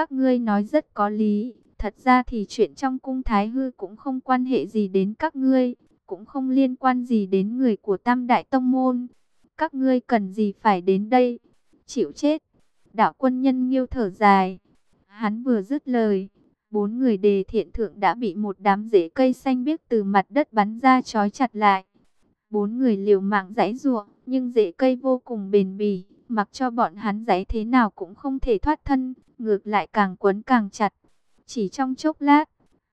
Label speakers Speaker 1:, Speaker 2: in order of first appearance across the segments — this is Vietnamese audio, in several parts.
Speaker 1: các ngươi nói rất có lý. Thật ra thì chuyện trong cung Thái Hư cũng không quan hệ gì đến các ngươi, cũng không liên quan gì đến người của Tam Đại Tông Môn. Các ngươi cần gì phải đến đây? Chịu chết. Đạo quân nhân nghiêu thở dài. Hắn vừa dứt lời. Bốn người đề thiện thượng đã bị một đám rễ cây xanh biếc từ mặt đất bắn ra trói chặt lại. Bốn người liều mạng giãy giụa, nhưng rễ cây vô cùng bền bỉ, mặc cho bọn hắn giấy thế nào cũng không thể thoát thân, ngược lại càng quấn càng chặt. Chỉ trong chốc lát,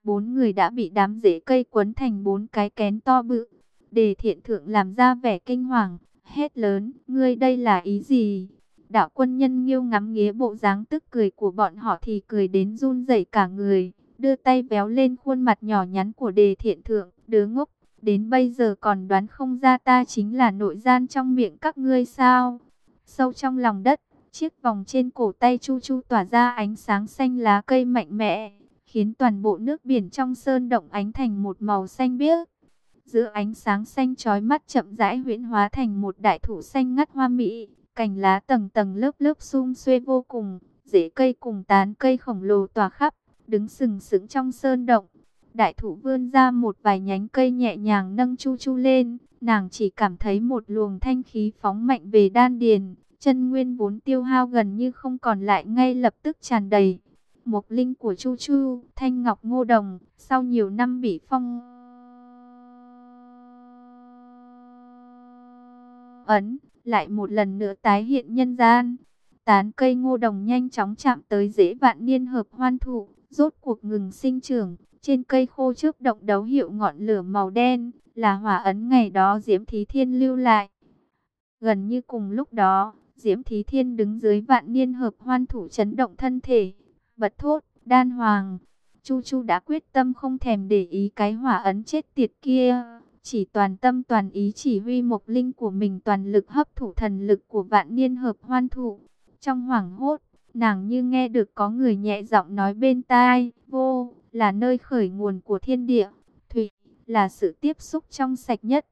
Speaker 1: bốn người đã bị đám rễ cây quấn thành bốn cái kén to bự. Đề thiện thượng làm ra vẻ kinh hoàng, hét lớn, ngươi đây là ý gì? Đạo quân nhân nghiêu ngắm nghía bộ dáng tức cười của bọn họ thì cười đến run rẩy cả người, đưa tay véo lên khuôn mặt nhỏ nhắn của đề thiện thượng, đứa ngốc, đến bây giờ còn đoán không ra ta chính là nội gian trong miệng các ngươi sao? Sâu trong lòng đất, chiếc vòng trên cổ tay Chu Chu tỏa ra ánh sáng xanh lá cây mạnh mẽ, khiến toàn bộ nước biển trong sơn động ánh thành một màu xanh biếc. Giữa ánh sáng xanh chói mắt chậm rãi huyễn hóa thành một đại thụ xanh ngắt hoa mỹ, cành lá tầng tầng lớp lớp sum xuê vô cùng, rễ cây cùng tán cây khổng lồ tỏa khắp, đứng sừng sững trong sơn động. Đại thụ vươn ra một vài nhánh cây nhẹ nhàng nâng chu chu lên, nàng chỉ cảm thấy một luồng thanh khí phóng mạnh về đan điền, chân nguyên vốn tiêu hao gần như không còn lại ngay lập tức tràn đầy. Mộc linh của chu chu, thanh ngọc ngô đồng, sau nhiều năm bị phong ấn, lại một lần nữa tái hiện nhân gian. Tán cây ngô đồng nhanh chóng chạm tới rễ vạn niên hợp hoan thụ, rốt cuộc ngừng sinh trưởng. Trên cây khô trước động đấu hiệu ngọn lửa màu đen, là hỏa ấn ngày đó Diễm Thí Thiên lưu lại. Gần như cùng lúc đó, Diễm Thí Thiên đứng dưới vạn niên hợp hoan thủ chấn động thân thể, bật thốt, đan hoàng. Chu Chu đã quyết tâm không thèm để ý cái hỏa ấn chết tiệt kia chỉ toàn tâm toàn ý chỉ huy mộc linh của mình toàn lực hấp thụ thần lực của vạn niên hợp hoan thụ. Trong hoảng hốt, nàng như nghe được có người nhẹ giọng nói bên tai, vô, là nơi khởi nguồn của thiên địa, thủy, là sự tiếp xúc trong sạch nhất.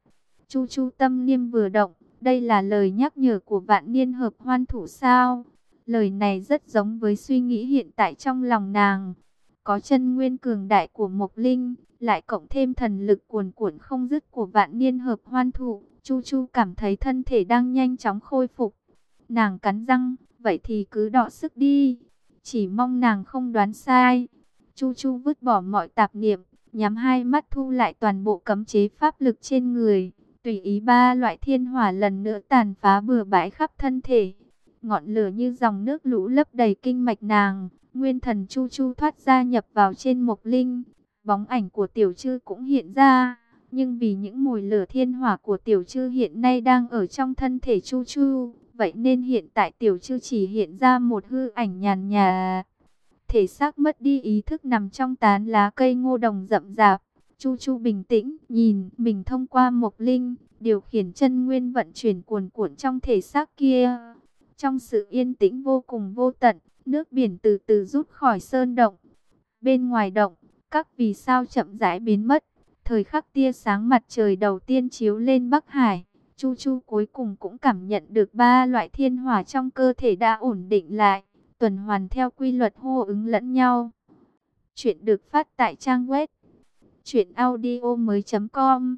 Speaker 1: Chu chu tâm niêm vừa động, đây là lời nhắc nhở của vạn niên hợp hoan thủ sao. Lời này rất giống với suy nghĩ hiện tại trong lòng nàng. Có chân nguyên cường đại của Mộc Linh, lại cộng thêm thần lực cuồn cuộn không dứt của vạn niên hợp hoan thụ, Chu Chu cảm thấy thân thể đang nhanh chóng khôi phục. Nàng cắn răng, vậy thì cứ đọ sức đi, chỉ mong nàng không đoán sai. Chu Chu vứt bỏ mọi tạp niệm, nhắm hai mắt thu lại toàn bộ cấm chế pháp lực trên người, tùy ý ba loại thiên hỏa lần nữa tàn phá bừa bãi khắp thân thể. Ngọn lửa như dòng nước lũ lấp đầy kinh mạch nàng, nguyên thần Chu Chu thoát ra nhập vào trên mộc linh, Bóng ảnh của tiểu trư cũng hiện ra, nhưng vì những mùi lửa thiên hỏa của tiểu trư hiện nay đang ở trong thân thể Chu Chu, vậy nên hiện tại tiểu trư chỉ hiện ra một hư ảnh nhàn nhạt. Thể xác mất đi ý thức nằm trong tán lá cây ngô đồng rậm rạp. Chu Chu bình tĩnh, nhìn mình thông qua mộc linh, điều khiển chân nguyên vận chuyển cuồn cuộn trong thể xác kia. Trong sự yên tĩnh vô cùng vô tận, nước biển từ từ rút khỏi sơn động. Bên ngoài động, các vì sao chậm rãi biến mất. Thời khắc tia sáng mặt trời đầu tiên chiếu lên Bắc Hải, Chu Chu cuối cùng cũng cảm nhận được ba loại thiên hỏa trong cơ thể đã ổn định lại, tuần hoàn theo quy luật hô ứng lẫn nhau. Chuyện được phát tại trang web truyệnaudiomoi.com.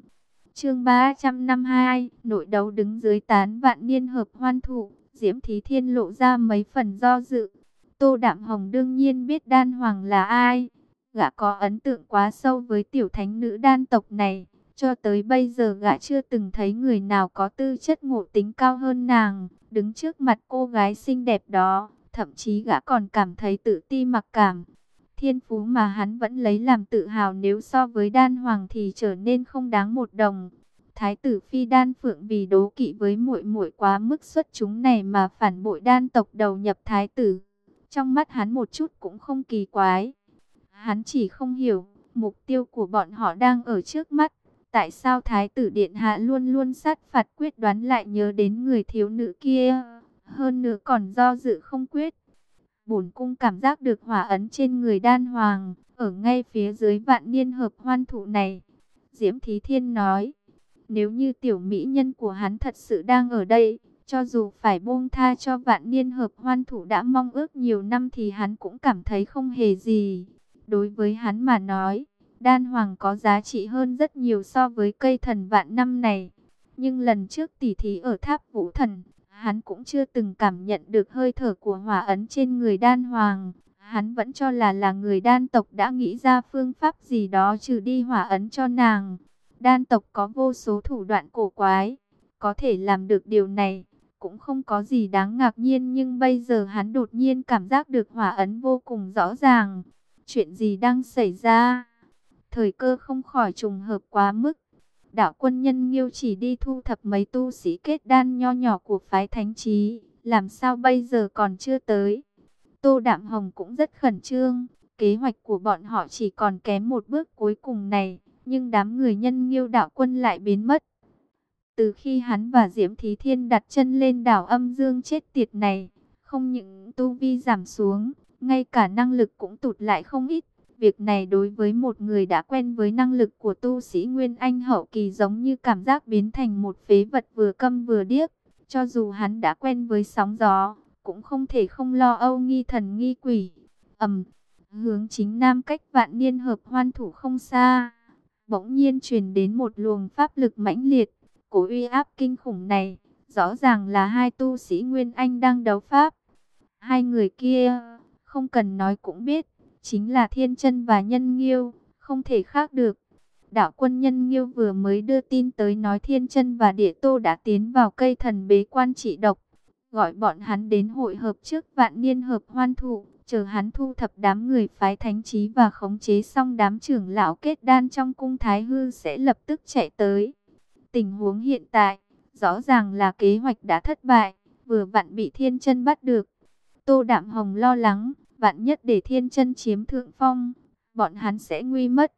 Speaker 1: Chương 352, nội đấu đứng dưới tán vạn niên hợp hoan thụ, Diễm Thí Thiên lộ ra mấy phần do dự. Tô Đạm Hồng đương nhiên biết Đan Hoàng là ai, Gã có ấn tượng quá sâu với tiểu thánh nữ đan tộc này. Cho tới bây giờ gã chưa từng thấy người nào có tư chất ngộ tính cao hơn nàng. Đứng trước mặt cô gái xinh đẹp đó, thậm chí gã còn cảm thấy tự ti mặc cảm. Thiên phú mà hắn vẫn lấy làm tự hào nếu so với đan hoàng thì trở nên không đáng một đồng. Thái tử phi đan phượng vì đố kỵ với muội muội quá mức xuất chúng này mà phản bội đan tộc đầu nhập thái tử. Trong mắt hắn một chút cũng không kỳ quái. Hắn chỉ không hiểu, mục tiêu của bọn họ đang ở trước mắt. Tại sao Thái tử Điện Hạ luôn luôn sát phạt quyết đoán lại nhớ đến người thiếu nữ kia? Hơn nữa còn do dự không quyết. Bổn cung cảm giác được hỏa ấn trên người đan hoàng, ở ngay phía dưới vạn niên hợp hoan thụ này. Diễm Thí Thiên nói, nếu như tiểu mỹ nhân của hắn thật sự đang ở đây, Cho dù phải buông tha cho vạn niên hợp hoan thủ đã mong ước nhiều năm thì hắn cũng cảm thấy không hề gì. Đối với hắn mà nói, đan hoàng có giá trị hơn rất nhiều so với cây thần vạn năm này. Nhưng lần trước tỉ thí ở tháp vũ thần, hắn cũng chưa từng cảm nhận được hơi thở của hỏa ấn trên người đan hoàng. Hắn vẫn cho là là người đan tộc đã nghĩ ra phương pháp gì đó trừ đi hỏa ấn cho nàng. Đan tộc có vô số thủ đoạn cổ quái, có thể làm được điều này, cũng không có gì đáng ngạc nhiên nhưng bây giờ hắn đột nhiên cảm giác được hỏa ấn vô cùng rõ ràng. Chuyện gì đang xảy ra? Thời cơ không khỏi trùng hợp quá mức. Đạo quân nhân nghiêu chỉ đi thu thập mấy tu sĩ kết đan nho nhỏ của phái thánh trí, làm sao bây giờ còn chưa tới? Tô Đạm Hồng cũng rất khẩn trương, kế hoạch của bọn họ chỉ còn kém một bước cuối cùng này, nhưng đám người nhân nghiêu đạo quân lại biến mất. Từ khi hắn và Diễm Thí Thiên đặt chân lên đảo âm dương chết tiệt này, không những tu vi giảm xuống, ngay cả năng lực cũng tụt lại không ít. Việc này đối với một người đã quen với năng lực của tu sĩ Nguyên Anh hậu kỳ giống như cảm giác biến thành một phế vật vừa câm vừa điếc. Cho dù hắn đã quen với sóng gió, cũng không thể không lo âu nghi thần nghi quỷ. ầm hướng chính nam cách vạn niên hợp hoan thủ không xa. Bỗng nhiên truyền đến một luồng pháp lực mãnh liệt, cổ uy áp kinh khủng này, rõ ràng là hai tu sĩ Nguyên Anh đang đấu pháp. Hai người kia, không cần nói cũng biết, chính là Thiên Chân và Nhân Nghiêu, không thể khác được. Đạo quân Nhân Nghiêu vừa mới đưa tin tới nói Thiên Chân và Địa Tô đã tiến vào cây thần bế quan trị độc, gọi bọn hắn đến hội hợp trước vạn niên hợp hoan thụ, chờ hắn thu thập đám người phái thánh trí và khống chế xong đám trưởng lão kết đan trong cung Thái Hư sẽ lập tức chạy tới. Tình huống hiện tại, rõ ràng là kế hoạch đã thất bại, vừa vặn bị thiên chân bắt được. Tô Đạm Hồng lo lắng, vạn nhất để thiên chân chiếm thượng phong, bọn hắn sẽ nguy mất.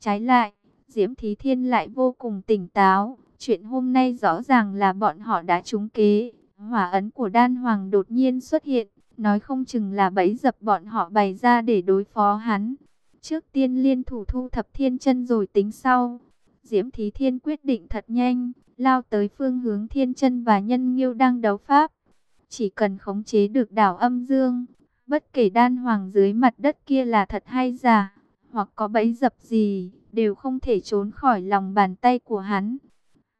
Speaker 1: Trái lại, Diễm Thí Thiên lại vô cùng tỉnh táo, chuyện hôm nay rõ ràng là bọn họ đã trúng kế. Hỏa ấn của đan hoàng đột nhiên xuất hiện, nói không chừng là bẫy dập bọn họ bày ra để đối phó hắn. Trước tiên liên thủ thu thập thiên chân rồi tính sau. Diễm Thí Thiên quyết định thật nhanh, lao tới phương hướng thiên chân và nhân nghiêu đang đấu pháp. Chỉ cần khống chế được đảo âm dương, bất kể đan hoàng dưới mặt đất kia là thật hay giả, hoặc có bẫy dập gì, đều không thể trốn khỏi lòng bàn tay của hắn.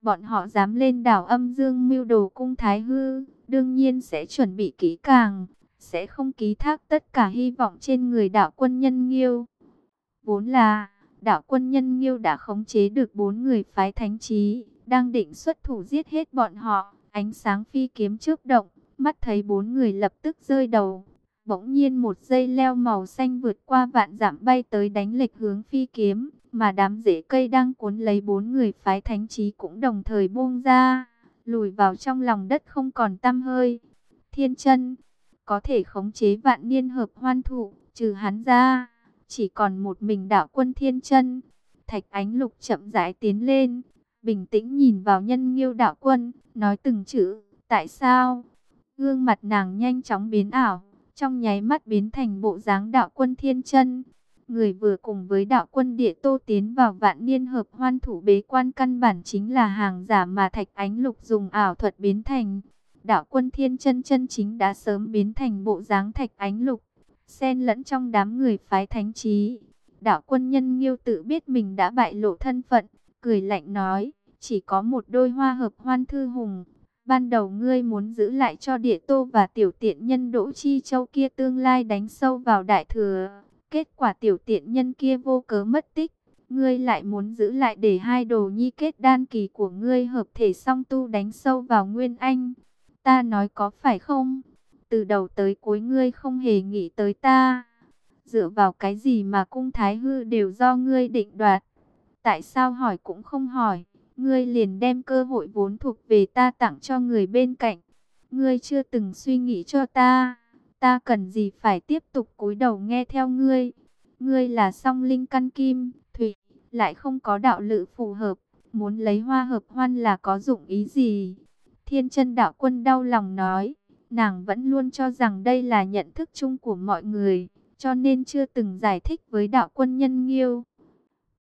Speaker 1: Bọn họ dám lên đảo âm dương mưu đồ cung thái hư, đương nhiên sẽ chuẩn bị kỹ càng, sẽ không ký thác tất cả hy vọng trên người đạo quân nhân nghiêu. Vốn là, đạo quân nhân nghiêu đã khống chế được bốn người phái thánh trí, đang định xuất thủ giết hết bọn họ. Ánh sáng phi kiếm trước động, mắt thấy bốn người lập tức rơi đầu. Bỗng nhiên một dây leo màu xanh vượt qua vạn dặm bay tới đánh lệch hướng phi kiếm, mà đám rễ cây đang cuốn lấy bốn người phái thánh trí cũng đồng thời buông ra, lùi vào trong lòng đất không còn tăm hơi. Thiên chân, có thể khống chế vạn niên hợp hoan thụ, trừ hắn ra, chỉ còn một mình đạo quân thiên chân. Thạch ánh lục chậm rãi tiến lên, bình tĩnh nhìn vào nhân nghiêu đạo quân, nói từng chữ, tại sao? Gương mặt nàng nhanh chóng biến ảo, trong nháy mắt biến thành bộ dáng đạo quân thiên chân. Người vừa cùng với đạo quân địa tô tiến vào vạn niên hợp hoan thủ bế quan căn bản chính là hàng giả mà thạch ánh lục dùng ảo thuật biến thành. Đạo quân thiên chân chân chính đã sớm biến thành bộ dáng thạch ánh lục, xen lẫn trong đám người phái thánh trí. Đạo quân nhân nghiêu tự biết mình đã bại lộ thân phận, cười lạnh nói, chỉ có một đôi hoa hợp hoan thư hùng. Ban đầu ngươi muốn giữ lại cho địa tô và tiểu tiện nhân Đỗ Chi Châu kia tương lai đánh sâu vào đại thừa. Kết quả tiểu tiện nhân kia vô cớ mất tích. Ngươi lại muốn giữ lại để hai đồ nhi kết đan kỳ của ngươi hợp thể song tu đánh sâu vào Nguyên Anh. Ta nói có phải không? Từ đầu tới cuối ngươi không hề nghĩ tới ta. Dựa vào cái gì mà cung thái hư đều do ngươi định đoạt. Tại sao hỏi cũng không hỏi. Ngươi liền đem cơ hội vốn thuộc về ta tặng cho người bên cạnh. Ngươi chưa từng suy nghĩ cho ta. Ta cần gì phải tiếp tục cúi đầu nghe theo ngươi. Ngươi là song linh căn kim, thủy, lại không có đạo lự phù hợp. Muốn lấy hoa hợp hoan là có dụng ý gì? Thiên chân đạo quân đau lòng nói. Nàng vẫn luôn cho rằng đây là nhận thức chung của mọi người, cho nên chưa từng giải thích với đạo quân nhân nghiêu.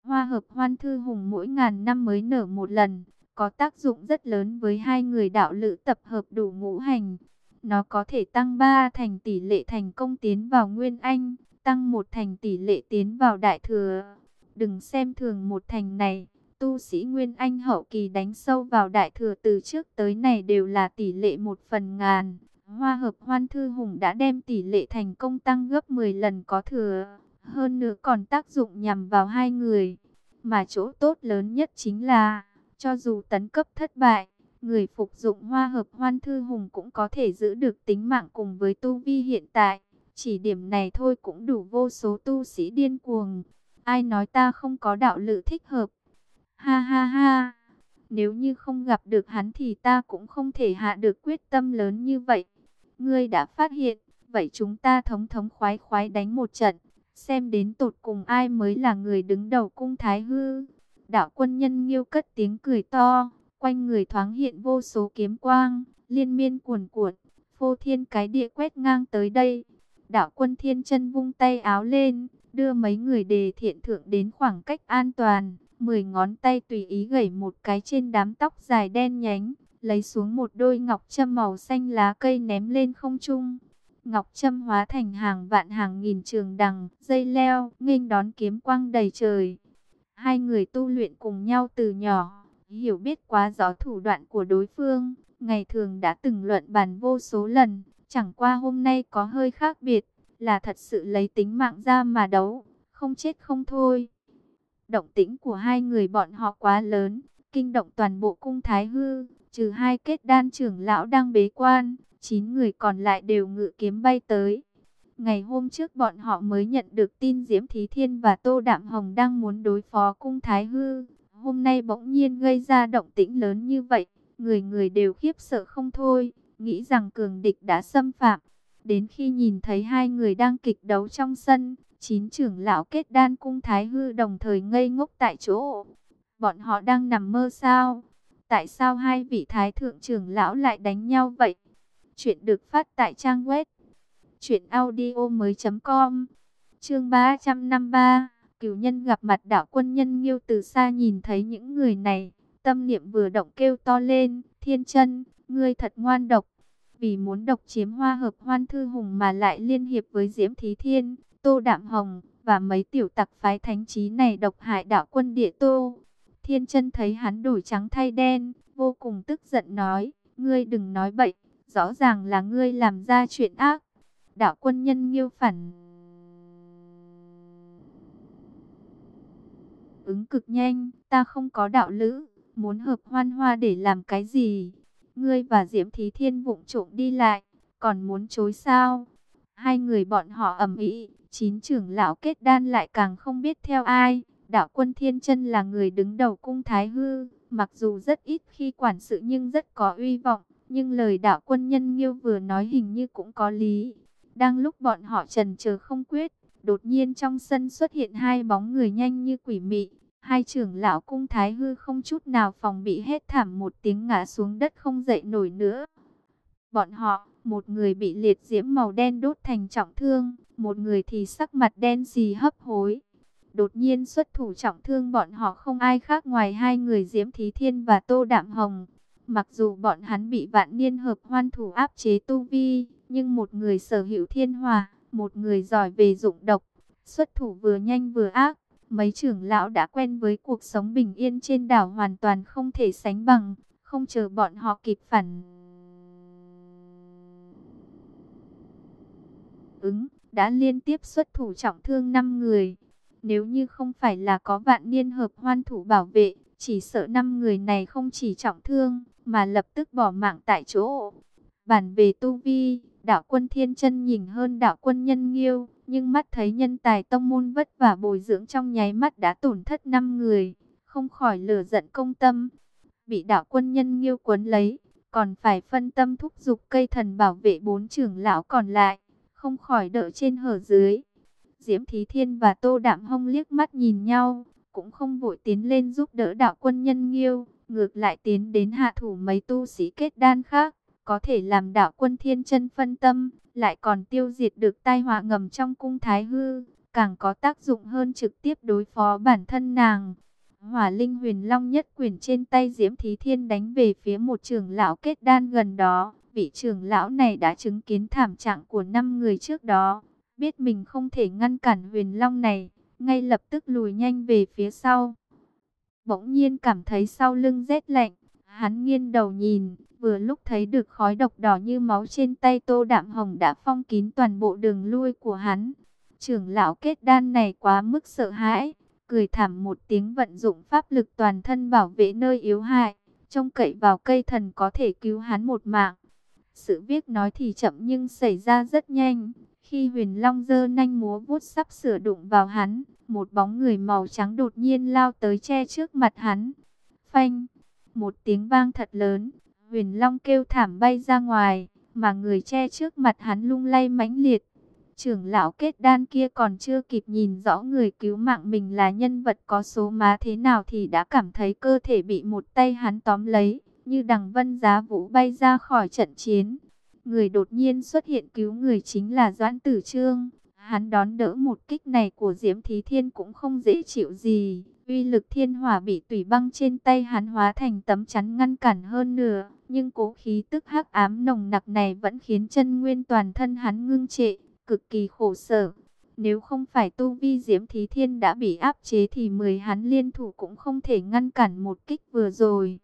Speaker 1: Hoa hợp hoan thư hùng mỗi ngàn năm mới nở một lần, có tác dụng rất lớn với hai người đạo lữ tập hợp đủ ngũ hành. Nó có thể tăng 3 thành tỷ lệ thành công tiến vào Nguyên Anh, tăng một thành tỷ lệ tiến vào Đại Thừa. Đừng xem thường một thành này, tu sĩ Nguyên Anh hậu kỳ đánh sâu vào Đại Thừa từ trước tới này đều là tỷ lệ một phần ngàn. Hoa hợp hoan thư hùng đã đem tỷ lệ thành công tăng gấp 10 lần có thừa, hơn nữa còn tác dụng nhằm vào hai người. Mà chỗ tốt lớn nhất chính là, cho dù tấn cấp thất bại, người phục dụng hoa hợp hoan thư hùng cũng có thể giữ được tính mạng cùng với tu vi hiện tại. Chỉ điểm này thôi cũng đủ vô số tu sĩ điên cuồng. Ai nói ta không có đạo lự thích hợp? Ha ha ha! Nếu như không gặp được hắn thì ta cũng không thể hạ được quyết tâm lớn như vậy. Ngươi đã phát hiện, vậy chúng ta thống thống khoái khoái đánh một trận, xem đến tột cùng ai mới là người đứng đầu cung thái hư. Đạo quân nhân nghiêu cất tiếng cười to, quanh người thoáng hiện vô số kiếm quang, liên miên cuồn cuộn, phô thiên cái địa quét ngang tới đây. Đạo quân thiên chân vung tay áo lên, đưa mấy người đề thiện thượng đến khoảng cách an toàn, mười ngón tay tùy ý gẩy một cái trên đám tóc dài đen nhánh, lấy xuống một đôi ngọc châm màu xanh lá cây ném lên không trung. Ngọc châm hóa thành hàng vạn hàng nghìn trường đằng, dây leo, nghênh đón kiếm quang đầy trời. Hai người tu luyện cùng nhau từ nhỏ, hiểu biết quá rõ thủ đoạn của đối phương, ngày thường đã từng luận bàn vô số lần, chẳng qua hôm nay có hơi khác biệt, là thật sự lấy tính mạng ra mà đấu, không chết không thôi. Động tĩnh của hai người bọn họ quá lớn, kinh động toàn bộ cung thái hư, trừ hai kết đan trưởng lão đang bế quan, chín người còn lại đều ngự kiếm bay tới. Ngày hôm trước bọn họ mới nhận được tin Diễm Thí Thiên và Tô Đạm Hồng đang muốn đối phó cung Thái Hư. Hôm nay bỗng nhiên gây ra động tĩnh lớn như vậy, người người đều khiếp sợ không thôi, nghĩ rằng cường địch đã xâm phạm. Đến khi nhìn thấy hai người đang kịch đấu trong sân, chín trưởng lão kết đan cung Thái Hư đồng thời ngây ngốc tại chỗ. Bọn họ đang nằm mơ sao? Tại sao hai vị thái thượng trưởng lão lại đánh nhau vậy? Chuyện được phát tại trang web truyệnaudiomoi.com. Chương 353, Cửu nhân gặp mặt đạo quân nhân Nghiêu từ xa nhìn thấy những người này, tâm niệm vừa động kêu to lên, "Thiên Chân, ngươi thật ngoan độc." Vì muốn độc chiếm Hoa Hợp Hoan Thư Hùng mà lại liên hiệp với Diễm Thí Thiên, Tô Đạm Hồng và mấy tiểu tặc phái thánh trí này độc hại đạo quân Địa Tô. Thiên chân thấy hắn đổi trắng thay đen, vô cùng tức giận nói, ngươi đừng nói bậy, rõ ràng là ngươi làm ra chuyện ác. Đạo quân nhân nghiêu phản. Ứng cực nhanh, ta không có đạo lữ, muốn hợp hoan hoa để làm cái gì? Ngươi và Diễm Thí Thiên vụng trộm đi lại, còn muốn chối sao? Hai người bọn họ ầm ĩ, chín trưởng lão kết đan lại càng không biết theo ai. Đạo quân Thiên chân là người đứng đầu cung Thái Hư, mặc dù rất ít khi quản sự nhưng rất có uy vọng, nhưng lời đạo quân nhân nghiêu vừa nói hình như cũng có lý. Đang lúc bọn họ trần chờ không quyết, đột nhiên trong sân xuất hiện hai bóng người nhanh như quỷ mị. Hai trưởng lão cung Thái Hư không chút nào phòng bị hết thảm một tiếng ngã xuống đất không dậy nổi nữa. Bọn họ, một người bị liệt diễm màu đen đốt thành trọng thương, một người thì sắc mặt đen xì hấp hối đột nhiên xuất thủ trọng thương bọn họ không ai khác ngoài hai người Diễm Thí Thiên và Tô Đạm Hồng. Mặc dù bọn hắn bị vạn niên hợp hoan thủ áp chế tu vi, nhưng một người sở hữu thiên hòa, một người giỏi về dụng độc, xuất thủ vừa nhanh vừa ác. Mấy trưởng lão đã quen với cuộc sống bình yên trên đảo hoàn toàn không thể sánh bằng, không chờ bọn họ kịp phản. Ứng, đã liên tiếp xuất thủ trọng thương 5 người. Nếu như không phải là có vạn niên hợp hoan thủ bảo vệ, chỉ sợ năm người này không chỉ trọng thương, mà lập tức bỏ mạng tại chỗ. Bản về tu vi, đạo quân thiên chân nhìn hơn đạo quân nhân nghiêu, nhưng mắt thấy nhân tài tông môn vất vả bồi dưỡng trong nháy mắt đã tổn thất năm người, không khỏi lửa giận công tâm. Bị đạo quân nhân nghiêu quấn lấy, còn phải phân tâm thúc giục cây thần bảo vệ bốn trưởng lão còn lại, không khỏi đỡ trên hở dưới. Diễm Thí Thiên và Tô Đạm Hông liếc mắt nhìn nhau, cũng không vội tiến lên giúp đỡ đạo quân nhân nghiêu, ngược lại tiến đến hạ thủ mấy tu sĩ kết đan khác, có thể làm đạo quân thiên chân phân tâm, lại còn tiêu diệt được tai họa ngầm trong cung thái hư, càng có tác dụng hơn trực tiếp đối phó bản thân nàng. Hỏa linh huyền long nhất quyền trên tay Diễm Thí Thiên đánh về phía một trưởng lão kết đan gần đó. Vị trưởng lão này đã chứng kiến thảm trạng của năm người trước đó. Biết mình không thể ngăn cản huyền long này, ngay lập tức lùi nhanh về phía sau. Bỗng nhiên cảm thấy sau lưng rét lạnh, hắn nghiêng đầu nhìn, vừa lúc thấy được khói độc đỏ như máu trên tay Tô Đạm Hồng đã phong kín toàn bộ đường lui của hắn. Trưởng lão kết đan này quá mức sợ hãi, cười thảm một tiếng vận dụng pháp lực toàn thân bảo vệ nơi yếu hại, trông cậy vào cây thần có thể cứu hắn một mạng. Sự việc nói thì chậm nhưng xảy ra rất nhanh. Khi huyền long dơ nanh múa vuốt sắp sửa đụng vào hắn, một bóng người màu trắng đột nhiên lao tới che trước mặt hắn. Phanh, một tiếng vang thật lớn, huyền long kêu thảm bay ra ngoài, mà người che trước mặt hắn lung lay mãnh liệt. Trưởng lão kết đan kia còn chưa kịp nhìn rõ người cứu mạng mình là nhân vật có số má thế nào thì đã cảm thấy cơ thể bị một tay hắn tóm lấy, như đằng vân giá vũ bay ra khỏi trận chiến. Người đột nhiên xuất hiện cứu người chính là Doãn Tử Trương. Hắn đón đỡ một kích này của Diễm Thí Thiên cũng không dễ chịu gì. Uy lực thiên hỏa bị tủy băng trên tay hắn hóa thành tấm chắn ngăn cản hơn nửa. Nhưng cố khí tức hắc ám nồng nặc này vẫn khiến chân nguyên toàn thân hắn ngưng trệ, cực kỳ khổ sở. Nếu không phải tu vi Diễm Thí Thiên đã bị áp chế thì mười hắn liên thủ cũng không thể ngăn cản một kích vừa rồi.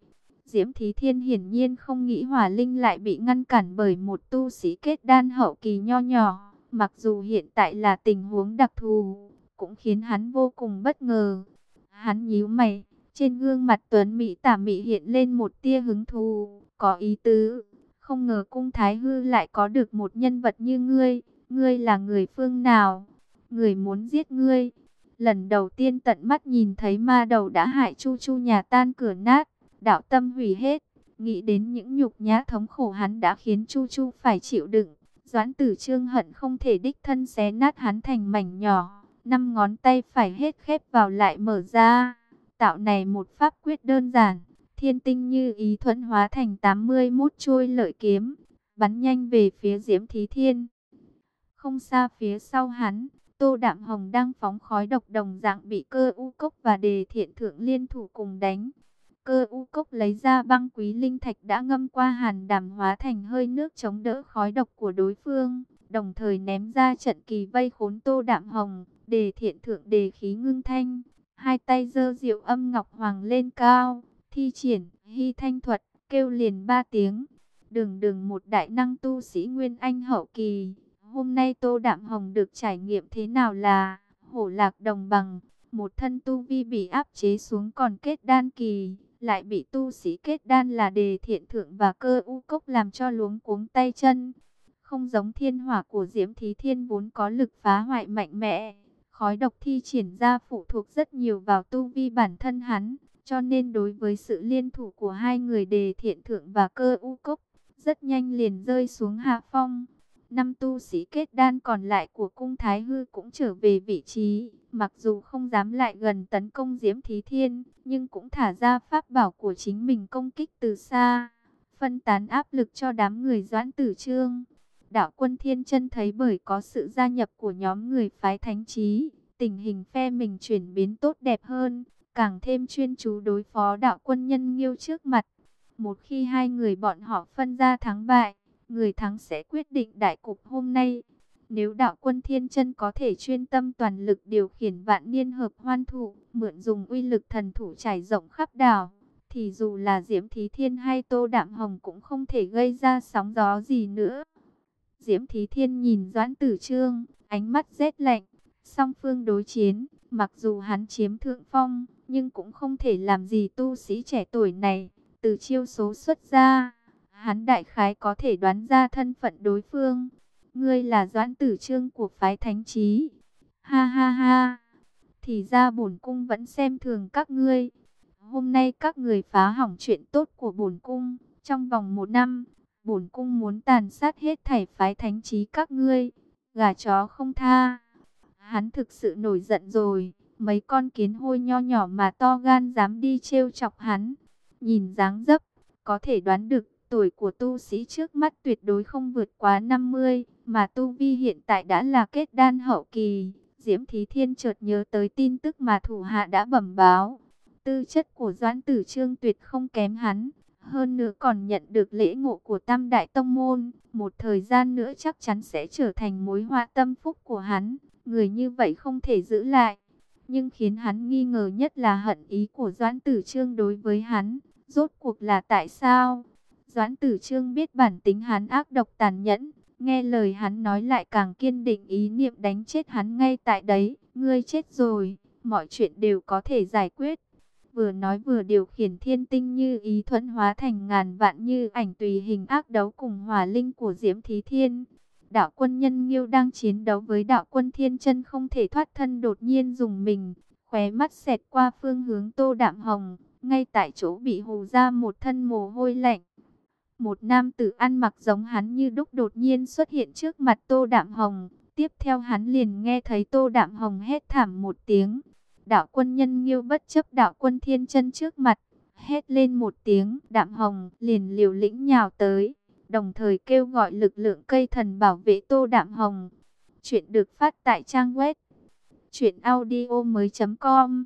Speaker 1: Diễm Thí Thiên hiển nhiên không nghĩ hỏa linh lại bị ngăn cản bởi một tu sĩ kết đan hậu kỳ nho nhỏ. Mặc dù hiện tại là tình huống đặc thù, cũng khiến hắn vô cùng bất ngờ. Hắn nhíu mày, trên gương mặt tuấn Mỹ tả Mỹ hiện lên một tia hứng thú, có ý tứ. Không ngờ cung Thái Hư lại có được một nhân vật như ngươi, ngươi là người phương nào? Người muốn giết ngươi. Lần đầu tiên tận mắt nhìn thấy ma đầu đã hại Chu Chu nhà tan cửa nát, đạo tâm hủy hết. Nghĩ đến những nhục nhã thống khổ hắn đã khiến Chu Chu phải chịu đựng. Doãn tử trương hận không thể đích thân xé nát hắn thành mảnh nhỏ. Năm ngón tay phải hết khép vào lại mở ra. Tạo này một pháp quyết đơn giản. Thiên tinh như ý thuẫn hóa thành 81 chuôi lợi kiếm. Bắn nhanh về phía Diễm Thí Thiên. Không xa phía sau hắn, Tô Đạm Hồng đang phóng khói độc đồng dạng bị cơ u cốc và đề thiện thượng liên thủ cùng đánh. Cơ u cốc lấy ra băng quý linh thạch đã ngâm qua hàn đàm hóa thành hơi nước chống đỡ khói độc của đối phương, đồng thời ném ra trận kỳ vây khốn Tô Đạm Hồng, đề thiện thượng đề khí ngưng thanh, hai tay giơ diệu âm ngọc hoàng lên cao, thi triển hy thanh thuật, kêu liền ba tiếng. Đường đường một đại năng tu sĩ Nguyên Anh hậu kỳ, Hôm nay Tô Đạm Hồng được trải nghiệm thế nào là hổ lạc đồng bằng, một thân tu vi bị áp chế xuống còn kết đan kỳ, lại bị tu sĩ kết đan là đề thiện thượng và cơ u cốc làm cho luống cuống tay chân. Không giống thiên hỏa của Diễm Thí Thiên vốn có lực phá hoại mạnh mẽ, khói độc thi triển ra phụ thuộc rất nhiều vào tu vi bản thân hắn, cho nên đối với sự liên thủ của hai người đề thiện thượng và cơ u cốc, rất nhanh liền rơi xuống hạ phong. Năm tu sĩ kết đan còn lại của cung Thái Hư cũng trở về vị trí, mặc dù không dám lại gần tấn công Diễm Thí Thiên, nhưng cũng thả ra pháp bảo của chính mình công kích từ xa, phân tán áp lực cho đám người doãn tử trương. Đạo quân Thiên chân thấy bởi có sự gia nhập của nhóm người phái thánh trí, tình hình phe mình chuyển biến tốt đẹp hơn, càng thêm chuyên chú đối phó đạo quân nhân nghiêu trước mặt. Một khi hai người bọn họ phân ra thắng bại, người thắng sẽ quyết định đại cục hôm nay. Nếu đạo quân thiên chân có thể chuyên tâm toàn lực điều khiển vạn niên hợp hoan thủ, mượn dùng uy lực thần thủ trải rộng khắp đảo, thì dù là Diễm Thí Thiên hay Tô Đạm Hồng cũng không thể gây ra sóng gió gì nữa. Diễm Thí Thiên nhìn Doãn Tử Trương, ánh mắt rét lạnh, song phương đối chiến, mặc dù hắn chiếm thượng phong, nhưng cũng không thể làm gì tu sĩ trẻ tuổi này, từ chiêu số xuất ra Hắn đại khái có thể đoán ra thân phận đối phương. Ngươi là doãn tử trương của phái thánh trí. Ha ha ha. Thì ra bổn cung vẫn xem thường các ngươi. Hôm nay các người phá hỏng chuyện tốt của bổn cung. Trong vòng một năm, bổn cung muốn tàn sát hết thảy phái thánh trí các ngươi. Gà chó không tha. Hắn thực sự nổi giận rồi. Mấy con kiến hôi nho nhỏ mà to gan dám đi trêu chọc hắn. Nhìn dáng dấp, có thể đoán được Tuổi của tu sĩ trước mắt tuyệt đối không vượt quá 50, mà tu vi hiện tại đã là kết đan hậu kỳ. Diễm Thí Thiên chợt nhớ tới tin tức mà thủ hạ đã bẩm báo. tư chất của Doãn Tử Trương tuyệt không kém hắn. Hơn nữa còn nhận được lễ ngộ của Tam Đại Tông Môn. Một thời gian nữa chắc chắn sẽ trở thành mối hoa tâm phúc của hắn. Người như vậy không thể giữ lại. Nhưng khiến hắn nghi ngờ nhất là hận ý của Doãn Tử Trương đối với hắn. Rốt cuộc là tại sao? Doãn Tử Trương biết bản tính hắn ác độc tàn nhẫn. Nghe lời hắn nói lại càng kiên định ý niệm đánh chết hắn ngay tại đấy. Ngươi chết rồi, mọi chuyện đều có thể giải quyết. Vừa nói vừa điều khiển thiên tinh như ý thuẫn hóa thành ngàn vạn như ảnh tùy hình ác đấu cùng hỏa linh của Diễm Thí Thiên. Đạo quân nhân nghiêu đang chiến đấu với đạo quân thiên chân không thể thoát thân đột nhiên dùng mình, khóe mắt xẹt qua phương hướng tô đạm hồng, ngay tại chỗ bị hù ra một thân mồ hôi lạnh. Một nam tử ăn mặc giống hắn như đúc đột nhiên xuất hiện trước mặt tô đạm hồng, tiếp theo hắn liền nghe thấy tô đạm hồng hét thảm một tiếng. Đạo quân nhân nghiêu bất chấp đạo quân thiên chân trước mặt, hét lên một tiếng, đạm hồng liền liều lĩnh nhào tới đồng thời kêu gọi lực lượng cây thần bảo vệ Tô Đạm Hồng. Chuyện được phát tại trang web truyệnaudiomoi.com.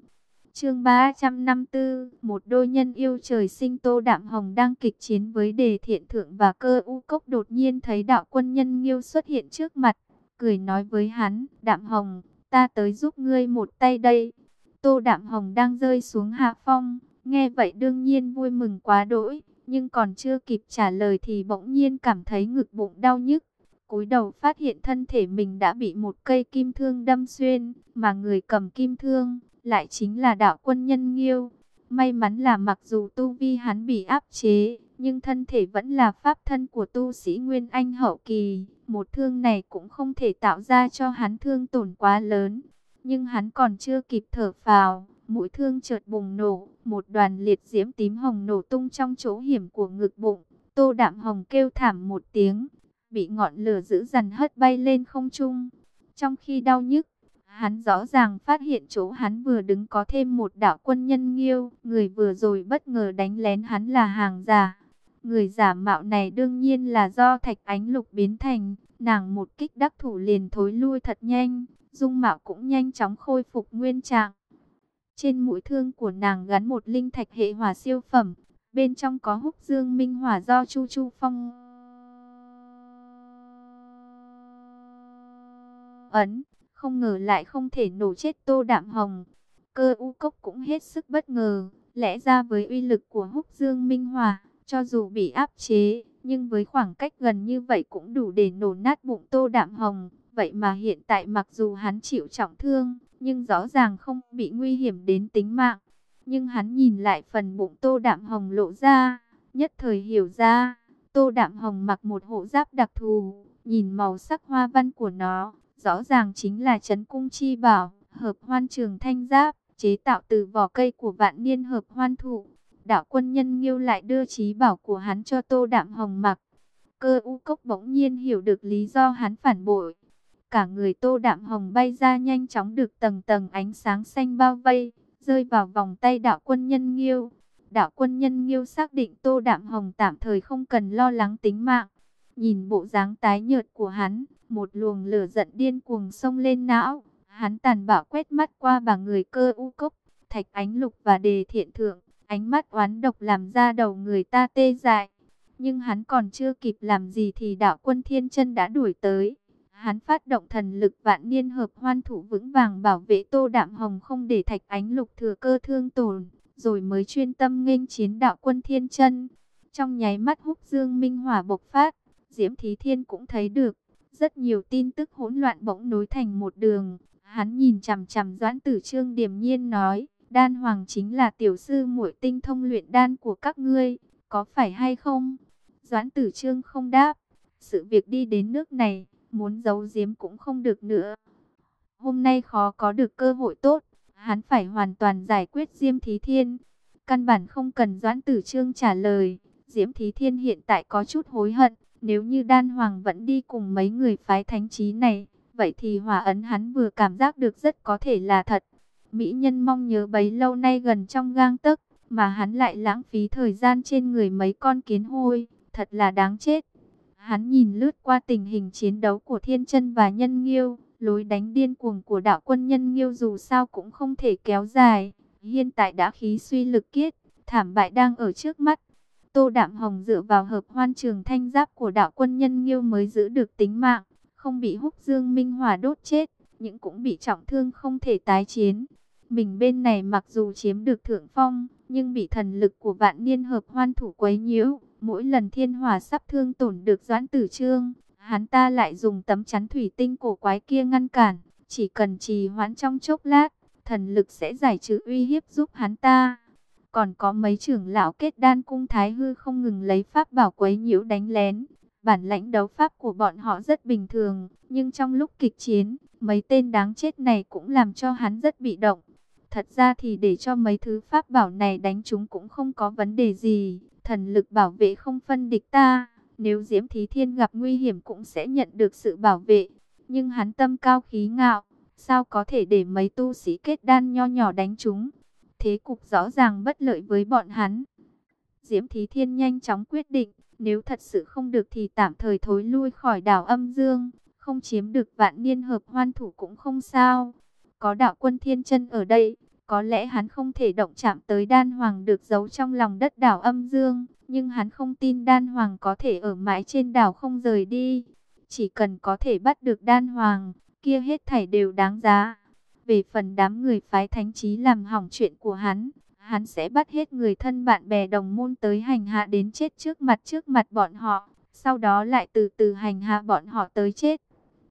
Speaker 1: Chương 354, một đôi nhân yêu trời sinh Tô Đạm Hồng đang kịch chiến với Đề Thiện Thượng và Cơ U Cốc đột nhiên thấy đạo quân nhân Nghiêu xuất hiện trước mặt, cười nói với hắn, "Đạm Hồng, ta tới giúp ngươi một tay đây." Tô Đạm Hồng đang rơi xuống hạ phong, nghe vậy đương nhiên vui mừng quá đỗi, nhưng còn chưa kịp trả lời thì bỗng nhiên cảm thấy ngực bụng đau nhức. cúi đầu phát hiện thân thể mình đã bị một cây kim thương đâm xuyên, mà người cầm kim thương lại chính là đạo quân nhân Nghiêu. May mắn là mặc dù tu vi hắn bị áp chế, nhưng thân thể vẫn là pháp thân của tu sĩ Nguyên Anh hậu kỳ. Một thương này cũng không thể tạo ra cho hắn thương tổn quá lớn. Nhưng hắn còn chưa kịp thở phào, mũi thương chợt bùng nổ, một đoàn liệt diễm tím hồng nổ tung trong chỗ hiểm của ngực bụng. Tô Đạm Hồng kêu thảm một tiếng, bị ngọn lửa dữ dằn hất bay lên không trung. Trong khi đau nhức, hắn rõ ràng phát hiện chỗ hắn vừa đứng có thêm một đạo quân nhân nghiêu, người vừa rồi bất ngờ đánh lén hắn là hàng giả. Người giả mạo này đương nhiên là do Thạch Ánh Lục biến thành, nàng một kích đắc thủ liền thối lui thật nhanh, dung mạo cũng nhanh chóng khôi phục nguyên trạng. Trên mũi thương của nàng gắn một linh thạch hệ hỏa siêu phẩm, bên trong có húc dương minh hỏa do Chu Chu Phong ấn, không ngờ lại không thể nổ chết Tô Đạm Hồng. Cơ u cốc cũng hết sức bất ngờ, lẽ ra với uy lực của húc dương minh hòa cho dù bị áp chế, nhưng với khoảng cách gần như vậy cũng đủ để nổ nát bụng Tô Đạm Hồng. Vậy mà hiện tại mặc dù hắn chịu trọng thương, nhưng rõ ràng không bị nguy hiểm đến tính mạng. Nhưng hắn nhìn lại phần bụng Tô Đạm Hồng lộ ra, nhất thời hiểu ra, Tô Đạm Hồng mặc một hộ giáp đặc thù, nhìn màu sắc hoa văn của nó, rõ ràng chính là chấn cung chi bảo, hợp hoan trường thanh giáp, chế tạo từ vỏ cây của vạn niên hợp hoan thụ. Đạo quân nhân nghiêu lại đưa trí bảo của hắn cho Tô Đạm Hồng mặc. Cơ u cốc bỗng nhiên hiểu được lý do hắn phản bội, Cả người tô đạm hồng bay ra nhanh chóng được tầng tầng ánh sáng xanh bao vây, rơi vào vòng tay đạo quân nhân nghiêu. Đạo quân nhân nghiêu xác định tô đạm hồng tạm thời không cần lo lắng tính mạng. Nhìn bộ dáng tái nhợt của hắn, một luồng lửa giận điên cuồng sông lên não. Hắn tàn bạo quét mắt qua bà người cơ u cốc, thạch ánh lục và đề thiện thượng. Ánh mắt oán độc làm ra đầu người ta tê dại. Nhưng hắn còn chưa kịp làm gì thì đạo quân thiên chân đã đuổi tới. Hắn phát động thần lực vạn niên hợp hoan thủ vững vàng bảo vệ Tô Đạm Hồng không để thạch ánh lục thừa cơ thương tổn, rồi mới chuyên tâm nghênh chiến đạo quân thiên chân. Trong nháy mắt húc dương minh hỏa bộc phát, Diễm Thí Thiên cũng thấy được, rất nhiều tin tức hỗn loạn bỗng nối thành một đường. Hắn nhìn chằm chằm Doãn Tử Trương điềm nhiên nói, đan hoàng chính là tiểu sư muội tinh thông luyện đan của các ngươi, có phải hay không? Doãn Tử Trương không đáp, sự việc đi đến nước này muốn giấu giếm cũng không được nữa. Hôm nay khó có được cơ hội tốt, hắn phải hoàn toàn giải quyết Diêm Thí Thiên. Căn bản không cần Doãn Tử Trương trả lời, Diễm Thí Thiên hiện tại có chút hối hận, nếu như Đan Hoàng vẫn đi cùng mấy người phái thánh trí này, vậy thì hỏa ấn hắn vừa cảm giác được rất có thể là thật. Mỹ nhân mong nhớ bấy lâu nay gần trong gang tấc, mà hắn lại lãng phí thời gian trên người mấy con kiến hôi, thật là đáng chết. Hắn nhìn lướt qua tình hình chiến đấu của Thiên Chân và Nhân Nghiêu, lối đánh điên cuồng của đạo quân Nhân Nghiêu dù sao cũng không thể kéo dài. hiện tại đã khí suy lực kiết, thảm bại đang ở trước mắt. Tô Đạm Hồng dựa vào hợp hoan trường thanh giáp của đạo quân nhân Nghiêu mới giữ được tính mạng, không bị húc dương minh hỏa đốt chết, nhưng cũng bị trọng thương không thể tái chiến. Mình bên này mặc dù chiếm được thượng phong, nhưng bị thần lực của vạn niên hợp hoan thủ quấy nhiễu. Mỗi lần thiên hỏa sắp thương tổn được doãn tử trương, hắn ta lại dùng tấm chắn thủy tinh cổ quái kia ngăn cản. Chỉ cần trì hoãn trong chốc lát, thần lực sẽ giải trừ uy hiếp giúp hắn ta. Còn có mấy trưởng lão kết đan cung thái hư không ngừng lấy pháp bảo quấy nhiễu đánh lén. Bản lãnh đấu pháp của bọn họ rất bình thường, nhưng trong lúc kịch chiến, mấy tên đáng chết này cũng làm cho hắn rất bị động. Thật ra thì để cho mấy thứ pháp bảo này đánh chúng cũng không có vấn đề gì. Thần lực bảo vệ không phân địch ta. Nếu Diễm Thí Thiên gặp nguy hiểm cũng sẽ nhận được sự bảo vệ. Nhưng hắn tâm cao khí ngạo. Sao có thể để mấy tu sĩ kết đan nho nhỏ đánh chúng? Thế cục rõ ràng bất lợi với bọn hắn. Diễm Thí Thiên nhanh chóng quyết định. Nếu thật sự không được thì tạm thời thối lui khỏi đảo âm dương. Không chiếm được vạn niên hợp hoan thủ cũng không sao. Có đạo quân thiên chân ở đây, có lẽ hắn không thể động chạm tới đan hoàng được giấu trong lòng đất đảo âm dương, nhưng hắn không tin đan hoàng có thể ở mãi trên đảo không rời đi. Chỉ cần có thể bắt được đan hoàng, kia hết thảy đều đáng giá. Về phần đám người phái thánh trí làm hỏng chuyện của hắn, hắn sẽ bắt hết người thân bạn bè đồng môn tới hành hạ đến chết trước mặt trước mặt bọn họ, sau đó lại từ từ hành hạ bọn họ tới chết.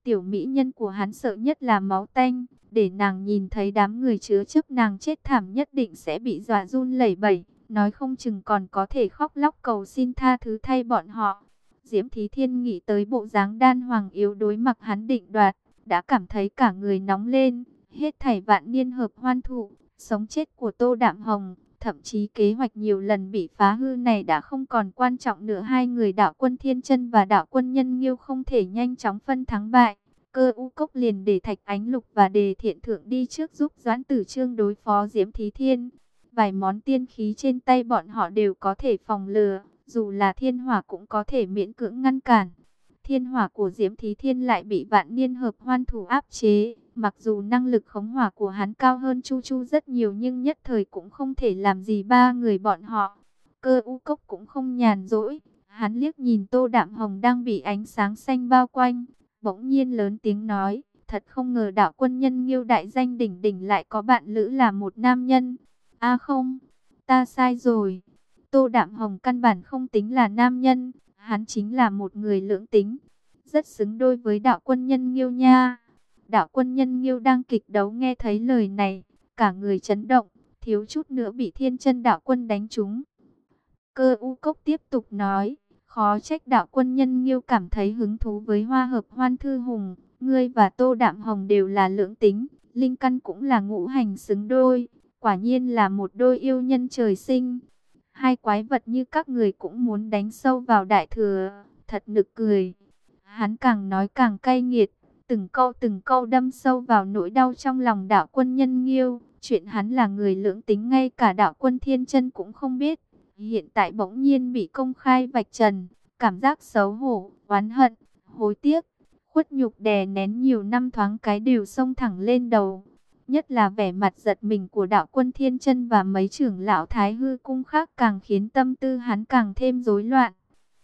Speaker 1: Tiểu mỹ nhân của hắn sợ nhất là máu tanh, để nàng nhìn thấy đám người chứa chấp nàng chết thảm nhất định sẽ bị dọa run lẩy bẩy, nói không chừng còn có thể khóc lóc cầu xin tha thứ thay bọn họ. Diễm Thí Thiên nghĩ tới bộ dáng đan hoàng yếu đối mặt hắn định đoạt, đã cảm thấy cả người nóng lên, hết thảy vạn niên hợp hoan thụ, sống chết của Tô Đạm Hồng, thậm chí kế hoạch nhiều lần bị phá hư này đã không còn quan trọng nữa. Hai người đạo quân Thiên chân và đạo quân Nhân Nghiêu không thể nhanh chóng phân thắng bại. Cơ u cốc liền để Thạch Ánh Lục và đề thiện thượng đi trước giúp Doãn Tử Trương đối phó Diễm Thí Thiên. Vài món tiên khí trên tay bọn họ đều có thể phòng lừa, dù là thiên hỏa cũng có thể miễn cưỡng ngăn cản. Thiên hỏa của Diễm Thí Thiên lại bị vạn niên hợp hoan thủ áp chế. Mặc dù năng lực khống hỏa của hắn cao hơn Chu Chu rất nhiều nhưng nhất thời cũng không thể làm gì ba người bọn họ. Cơ u cốc cũng không nhàn rỗi. Hắn liếc nhìn Tô Đạm Hồng đang bị ánh sáng xanh bao quanh, bỗng nhiên lớn tiếng nói, thật không ngờ đạo quân nhân nghiêu đại danh đỉnh đỉnh lại có bạn lữ là một nam nhân. a không, ta sai rồi. Tô Đạm Hồng căn bản không tính là nam nhân, hắn chính là một người lưỡng tính, rất xứng đôi với đạo quân nhân nghiêu nha. Đạo quân nhân nghiêu đang kịch đấu nghe thấy lời này, cả người chấn động, thiếu chút nữa bị thiên chân đạo quân đánh trúng. Cơ u cốc tiếp tục nói, Khó trách đạo quân nhân nghiêu cảm thấy hứng thú với hoa hợp hoan thư hùng. Ngươi và Tô Đạm Hồng đều là lưỡng tính, linh căn cũng là ngũ hành xứng đôi. Quả nhiên là một đôi yêu nhân trời sinh. Hai quái vật như các người cũng muốn đánh sâu vào đại thừa, thật nực cười. Hắn càng nói càng cay nghiệt, từng câu từng câu đâm sâu vào nỗi đau trong lòng đạo quân nhân nghiêu. Chuyện hắn là người lưỡng tính ngay cả đạo quân thiên chân cũng không biết hiện tại bỗng nhiên bị công khai vạch trần, cảm giác xấu hổ, oán hận, hối tiếc, khuất nhục đè nén nhiều năm thoáng cái đều xông thẳng lên đầu. Nhất là vẻ mặt giật mình của đạo quân thiên chân và mấy trưởng lão thái hư cung khác càng khiến tâm tư hắn càng thêm rối loạn.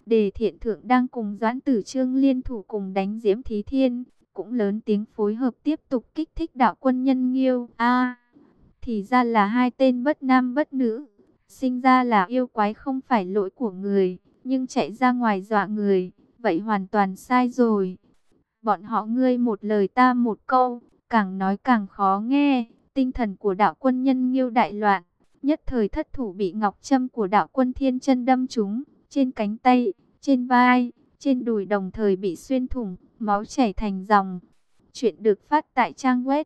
Speaker 1: Đề thiện thượng đang cùng doãn tử trương liên thủ cùng đánh diễm thí thiên, cũng lớn tiếng phối hợp tiếp tục kích thích đạo quân nhân nghiêu. a thì ra là hai tên bất nam bất nữ. Sinh ra là yêu quái không phải lỗi của người, nhưng chạy ra ngoài dọa người, vậy hoàn toàn sai rồi. Bọn họ ngươi một lời ta một câu, càng nói càng khó nghe, tinh thần của đạo quân nhân nghiêu đại loạn. Nhất thời thất thủ bị ngọc châm của đạo quân thiên chân đâm trúng, trên cánh tay, trên vai, trên đùi đồng thời bị xuyên thủng, máu chảy thành dòng. Chuyện được phát tại trang web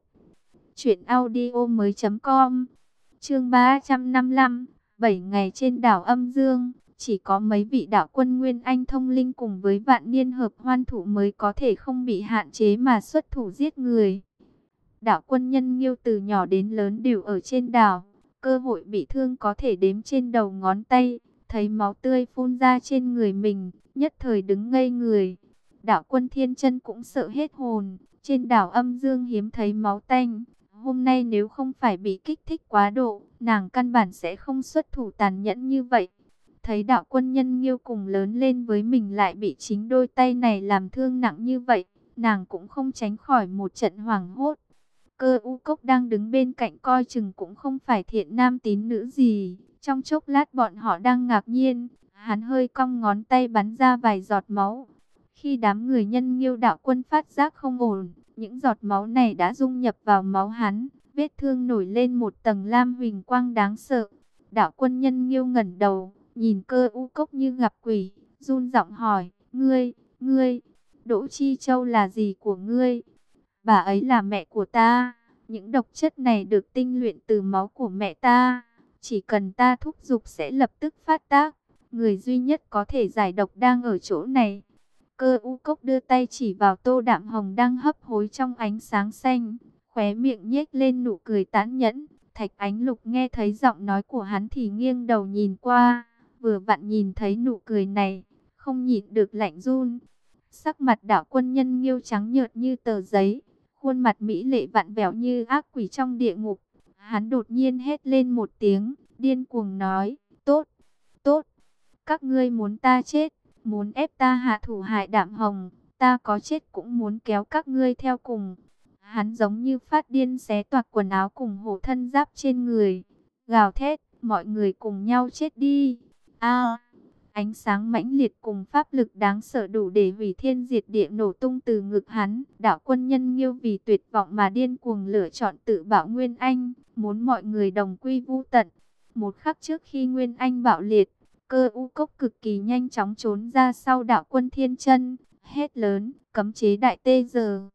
Speaker 1: chuyện audio mới.com Chương 355 7 ngày trên đảo âm dương, chỉ có mấy vị đạo quân Nguyên Anh thông linh cùng với vạn niên hợp hoan thủ mới có thể không bị hạn chế mà xuất thủ giết người. Đạo quân nhân nghiêu từ nhỏ đến lớn đều ở trên đảo, cơ hội bị thương có thể đếm trên đầu ngón tay, thấy máu tươi phun ra trên người mình, nhất thời đứng ngây người. Đạo quân thiên chân cũng sợ hết hồn, trên đảo âm dương hiếm thấy máu tanh, Hôm nay nếu không phải bị kích thích quá độ, nàng căn bản sẽ không xuất thủ tàn nhẫn như vậy. Thấy đạo quân nhân nghiêu cùng lớn lên với mình lại bị chính đôi tay này làm thương nặng như vậy, nàng cũng không tránh khỏi một trận hoảng hốt. Cơ u cốc đang đứng bên cạnh coi chừng cũng không phải thiện nam tín nữ gì. Trong chốc lát bọn họ đang ngạc nhiên, hắn hơi cong ngón tay bắn ra vài giọt máu. Khi đám người nhân nghiêu đạo quân phát giác không ổn, những giọt máu này đã dung nhập vào máu hắn, vết thương nổi lên một tầng lam huỳnh quang đáng sợ. Đạo quân nhân nghiêu ngẩn đầu, nhìn cơ u cốc như gặp quỷ, run giọng hỏi, ngươi, ngươi, Đỗ Chi Châu là gì của ngươi? Bà ấy là mẹ của ta, những độc chất này được tinh luyện từ máu của mẹ ta, chỉ cần ta thúc giục sẽ lập tức phát tác, người duy nhất có thể giải độc đang ở chỗ này. Cơ u cốc đưa tay chỉ vào tô đạm hồng đang hấp hối trong ánh sáng xanh, khóe miệng nhếch lên nụ cười tán nhẫn. Thạch ánh lục nghe thấy giọng nói của hắn thì nghiêng đầu nhìn qua, vừa vặn nhìn thấy nụ cười này, không nhịn được lạnh run. Sắc mặt đảo quân nhân nghiêu trắng nhợt như tờ giấy, khuôn mặt mỹ lệ vặn vẹo như ác quỷ trong địa ngục. Hắn đột nhiên hét lên một tiếng, điên cuồng nói, tốt, tốt, các ngươi muốn ta chết, muốn ép ta hạ thủ hại đạm hồng, ta có chết cũng muốn kéo các ngươi theo cùng. Hắn giống như phát điên xé toạc quần áo cùng hộ thân giáp trên người, gào thét, mọi người cùng nhau chết đi. A Ánh sáng mãnh liệt cùng pháp lực đáng sợ đủ để hủy thiên diệt địa nổ tung từ ngực hắn. Đạo quân nhân nghiêu vì tuyệt vọng mà điên cuồng lựa chọn tự bảo Nguyên Anh, muốn mọi người đồng quy vu tận. Một khắc trước khi Nguyên Anh bạo liệt, cơ u cốc cực kỳ nhanh chóng trốn ra sau đạo quân thiên chân, hét lớn, cấm chế đại tê giờ.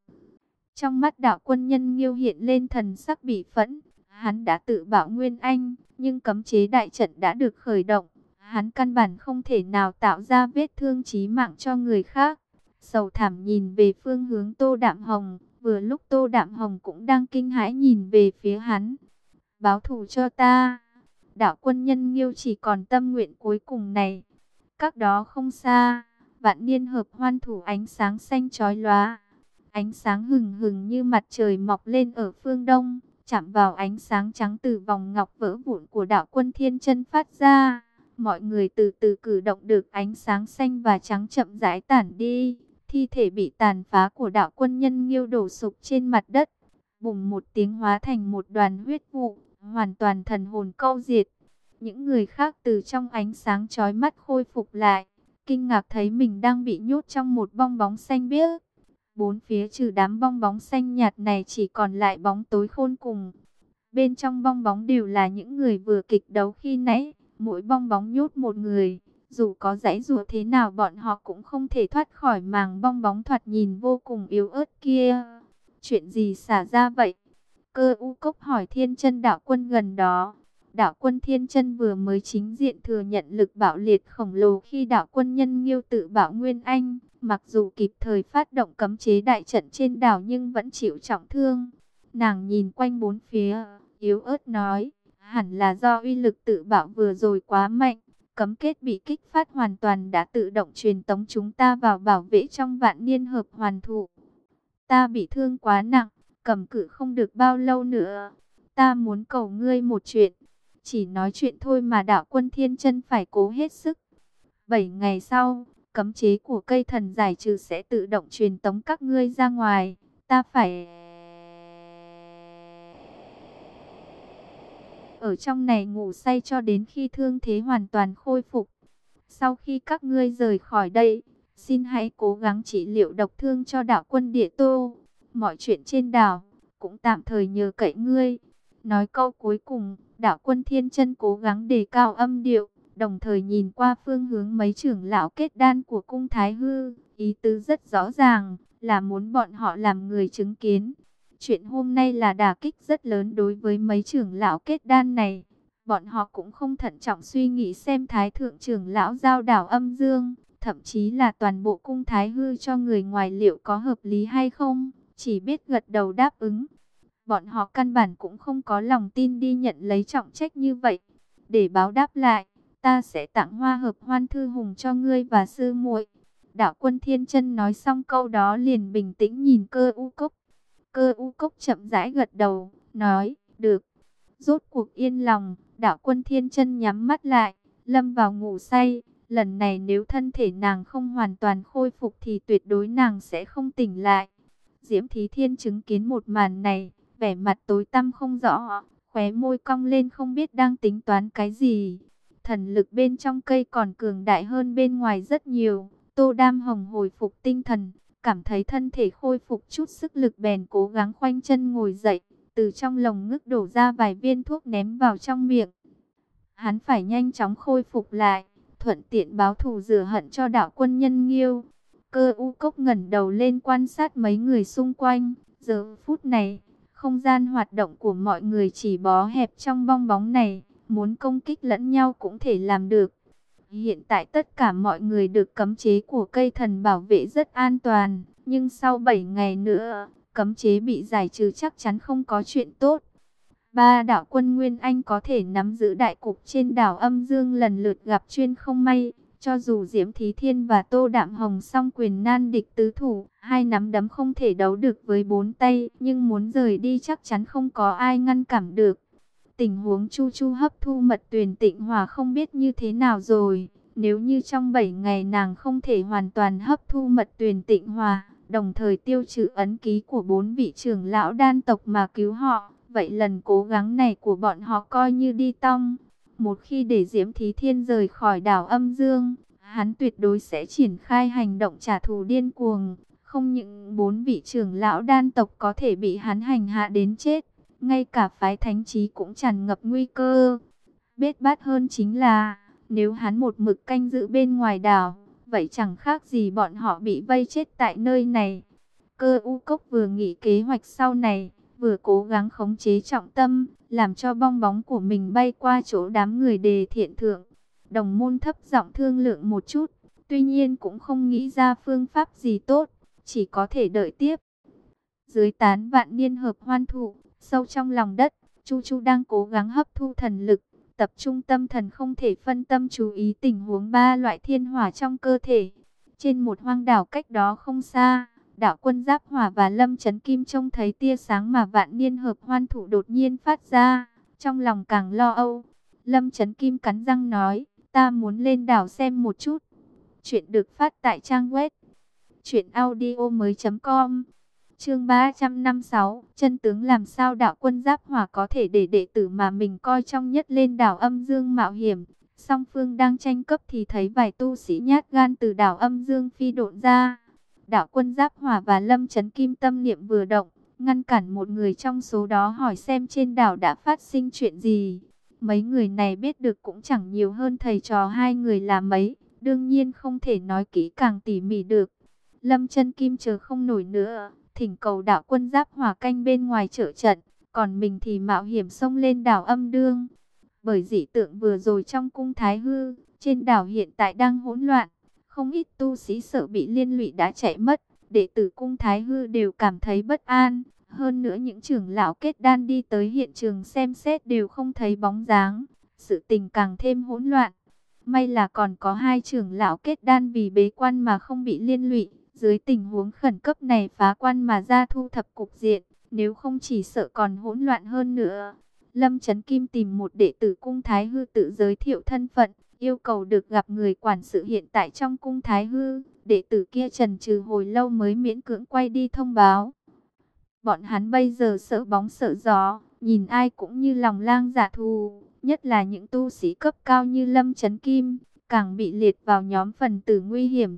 Speaker 1: Trong mắt đạo quân nhân nghiêu hiện lên thần sắc bị phẫn, hắn đã tự bảo Nguyên Anh, nhưng cấm chế đại trận đã được khởi động Hắn căn bản không thể nào tạo ra vết thương chí mạng cho người khác. Sầu thảm nhìn về phương hướng Tô Đạm Hồng, vừa lúc Tô Đạm Hồng cũng đang kinh hãi nhìn về phía hắn. Báo thù cho ta. Đạo quân nhân nghiêu chỉ còn tâm nguyện cuối cùng này. Các đó không xa, vạn niên hợp hoan thủ ánh sáng xanh chói lóa. Ánh sáng hừng hừng như mặt trời mọc lên ở phương đông, chạm vào ánh sáng trắng từ vòng ngọc vỡ vụn của đạo quân thiên chân phát ra. Mọi người từ từ cử động được ánh sáng xanh và trắng chậm rãi tản đi. Thi thể bị tàn phá của đạo quân nhân nghiêu đổ sụp trên mặt đất. Bùng một tiếng hóa thành một đoàn huyết vụ, hoàn toàn thần hồn câu diệt. Những người khác từ trong ánh sáng chói mắt khôi phục lại. Kinh ngạc thấy mình đang bị nhốt trong một bong bóng xanh biếc. Bốn phía trừ đám bong bóng xanh nhạt này chỉ còn lại bóng tối khôn cùng. Bên trong bong bóng đều là những người vừa kịch đấu khi nãy. Mỗi bong bóng nhốt một người, dù có dãy rùa thế nào bọn họ cũng không thể thoát khỏi màng bong bóng thoạt nhìn vô cùng yếu ớt kia. Chuyện gì xả ra vậy? Cơ u cốc hỏi thiên chân đạo quân gần đó. Đạo quân thiên chân vừa mới chính diện thừa nhận lực bạo liệt khổng lồ khi đạo quân nhân nghiêu tự bảo Nguyên Anh. Mặc dù kịp thời phát động cấm chế đại trận trên đảo nhưng vẫn chịu trọng thương. Nàng nhìn quanh bốn phía, yếu ớt nói, Hẳn là do uy lực tự bảo vừa rồi quá mạnh, cấm kết bị kích phát hoàn toàn đã tự động truyền tống chúng ta vào bảo vệ trong vạn niên hợp hoàn thụ. Ta bị thương quá nặng, cầm cự không được bao lâu nữa. Ta muốn cầu ngươi một chuyện, chỉ nói chuyện thôi mà đạo quân thiên chân phải cố hết sức. Bảy ngày sau, cấm chế của cây thần giải trừ sẽ tự động truyền tống các ngươi ra ngoài. Ta phải... ở trong này ngủ say cho đến khi thương thế hoàn toàn khôi phục. Sau khi các ngươi rời khỏi đây, xin hãy cố gắng trị liệu độc thương cho đạo quân địa tô. Mọi chuyện trên đảo, cũng tạm thời nhờ cậy ngươi. Nói câu cuối cùng, đạo quân thiên chân cố gắng đề cao âm điệu, đồng thời nhìn qua phương hướng mấy trưởng lão kết đan của cung Thái Hư. Ý tứ rất rõ ràng, là muốn bọn họ làm người chứng kiến. Chuyện hôm nay là đả kích rất lớn đối với mấy trưởng lão kết đan này. Bọn họ cũng không thận trọng suy nghĩ xem thái thượng trưởng lão giao đảo âm dương, thậm chí là toàn bộ cung thái hư cho người ngoài liệu có hợp lý hay không, chỉ biết gật đầu đáp ứng. Bọn họ căn bản cũng không có lòng tin đi nhận lấy trọng trách như vậy. Để báo đáp lại, ta sẽ tặng hoa hợp hoan thư hùng cho ngươi và sư muội. Đạo quân thiên chân nói xong câu đó liền bình tĩnh nhìn cơ u cốc Cơ u cốc chậm rãi gật đầu, nói, được. Rốt cuộc yên lòng, đạo quân thiên chân nhắm mắt lại, lâm vào ngủ say. Lần này nếu thân thể nàng không hoàn toàn khôi phục thì tuyệt đối nàng sẽ không tỉnh lại. Diễm Thí Thiên chứng kiến một màn này, vẻ mặt tối tăm không rõ, khóe môi cong lên không biết đang tính toán cái gì. Thần lực bên trong cây còn cường đại hơn bên ngoài rất nhiều. Tô Đam Hồng hồi phục tinh thần, cảm thấy thân thể khôi phục chút sức lực bèn cố gắng khoanh chân ngồi dậy, từ trong lồng ngực đổ ra vài viên thuốc ném vào trong miệng. Hắn phải nhanh chóng khôi phục lại, thuận tiện báo thù rửa hận cho đạo quân nhân nghiêu. Cơ u cốc ngẩn đầu lên quan sát mấy người xung quanh, giờ phút này, không gian hoạt động của mọi người chỉ bó hẹp trong bong bóng này, muốn công kích lẫn nhau cũng thể làm được. Hiện tại tất cả mọi người được cấm chế của cây thần bảo vệ rất an toàn, nhưng sau 7 ngày nữa, cấm chế bị giải trừ chắc chắn không có chuyện tốt. Ba đạo quân Nguyên Anh có thể nắm giữ đại cục trên đảo âm dương lần lượt gặp chuyên không may. Cho dù Diễm Thí Thiên và Tô Đạm Hồng song quyền nan địch tứ thủ, hai nắm đấm không thể đấu được với bốn tay, nhưng muốn rời đi chắc chắn không có ai ngăn cản được. Tình huống Chu Chu hấp thu mật tuyển tịnh hòa không biết như thế nào rồi. Nếu như trong 7 ngày nàng không thể hoàn toàn hấp thu mật tuyển tịnh hòa, đồng thời tiêu trừ ấn ký của bốn vị trưởng lão đan tộc mà cứu họ, vậy lần cố gắng này của bọn họ coi như đi tong. Một khi để Diễm Thí Thiên rời khỏi đảo âm dương, hắn tuyệt đối sẽ triển khai hành động trả thù điên cuồng. Không những bốn vị trưởng lão đan tộc có thể bị hắn hành hạ đến chết, ngay cả phái thánh trí cũng tràn ngập nguy cơ. Bết bát hơn chính là, nếu hắn một mực canh giữ bên ngoài đảo, vậy chẳng khác gì bọn họ bị vây chết tại nơi này. Cơ u cốc vừa nghĩ kế hoạch sau này, vừa cố gắng khống chế trọng tâm, làm cho bong bóng của mình bay qua chỗ đám người đề thiện thượng. Đồng môn thấp giọng thương lượng một chút, tuy nhiên cũng không nghĩ ra phương pháp gì tốt, chỉ có thể đợi tiếp. Dưới tán vạn niên hợp hoan thụ, sâu trong lòng đất, Chu Chu đang cố gắng hấp thu thần lực, tập trung tâm thần không thể phân tâm chú ý tình huống ba loại thiên hỏa trong cơ thể. Trên một hoang đảo cách đó không xa, đảo quân giáp hỏa và lâm chấn kim trông thấy tia sáng mà vạn niên hợp hoan thủ đột nhiên phát ra, trong lòng càng lo âu. Lâm chấn kim cắn răng nói, ta muốn lên đảo xem một chút. Chuyện được phát tại trang web chuyện audio mới.com Chương 356, chân tướng làm sao đạo quân giáp hỏa có thể để đệ tử mà mình coi trong nhất lên đảo âm dương mạo hiểm. Song phương đang tranh cấp thì thấy vài tu sĩ nhát gan từ đảo âm dương phi độn ra. Đạo quân giáp hỏa và lâm chấn kim tâm niệm vừa động, ngăn cản một người trong số đó hỏi xem trên đảo đã phát sinh chuyện gì. Mấy người này biết được cũng chẳng nhiều hơn thầy trò hai người là mấy, đương nhiên không thể nói kỹ càng tỉ mỉ được. Lâm chân kim chờ không nổi nữa, thỉnh cầu đạo quân giáp hỏa canh bên ngoài trợ trận, còn mình thì mạo hiểm xông lên đảo âm đương. Bởi dị tượng vừa rồi trong cung Thái Hư, trên đảo hiện tại đang hỗn loạn, không ít tu sĩ sợ bị liên lụy đã chạy mất, đệ tử cung Thái Hư đều cảm thấy bất an. Hơn nữa những trưởng lão kết đan đi tới hiện trường xem xét đều không thấy bóng dáng, sự tình càng thêm hỗn loạn. May là còn có hai trưởng lão kết đan vì bế quan mà không bị liên lụy. Dưới tình huống khẩn cấp này phá quan mà ra thu thập cục diện, nếu không chỉ sợ còn hỗn loạn hơn nữa. Lâm Trấn Kim tìm một đệ tử cung Thái Hư tự giới thiệu thân phận, yêu cầu được gặp người quản sự hiện tại trong cung Thái Hư. Đệ tử kia trần trừ hồi lâu mới miễn cưỡng quay đi thông báo. Bọn hắn bây giờ sợ bóng sợ gió, nhìn ai cũng như lòng lang giả thù, nhất là những tu sĩ cấp cao như Lâm Trấn Kim, càng bị liệt vào nhóm phần tử nguy hiểm.